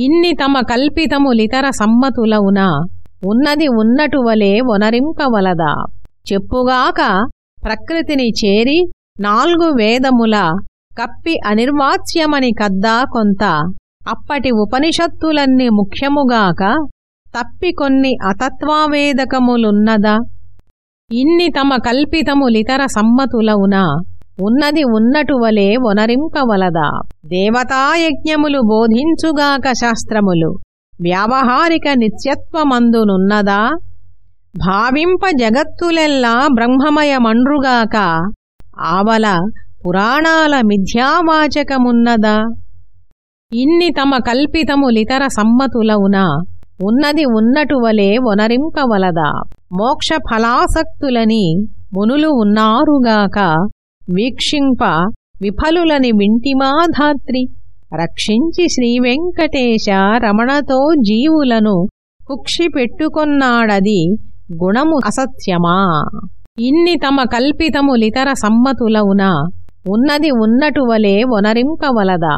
ఇన్ని తమ కల్పితములితర సమ్మతులవున? ఉన్నది ఉన్నటువలే ఒనరింపవలదా చెప్పుగాక ప్రకృతిని చేరి నాలుగు వేదముల కప్పి అనిర్వాచ్యమని కద్దా కొంత. అప్పటి ఉపనిషత్తులన్నీ ముఖ్యముగాక తప్పి కొన్ని అతత్వావేదకములున్నదా. ఇన్ని తమ కల్పితములితర సమ్మతులవునా? ఉన్నది ఉన్నటువలే ఒనరింపవలదా దేవతాయజ్ఞములు బోధించుగాక శాస్త్రములు. వ్యావహారిక నిత్యత్వమందునున్నదా? భావింప జగత్తులెల్లా బ్రహ్మమయమండ్రుగాక ఆవల పురాణాల మిథ్యావాచకమున్నదా? ఇన్ని తమ కల్పితములితర సమ్మతులవున ఉన్నది ఉన్నటువలే ఒనరింపవలదా మోక్ష ఫలాసక్తులని మునులు ఉన్నారుగాక వీక్షింప విఫలులని వింటిమా ధాత్రి రక్షించి శ్రీవెంకటేశ రమణతో జీవులను కుక్షిపెట్టుకొన్నాడది గుణము అసత్యమా? ఇన్ని తమ కల్పితములితర సమ్మతులవున? ఉన్నది ఉన్నటువలే ఒనరింపవలదా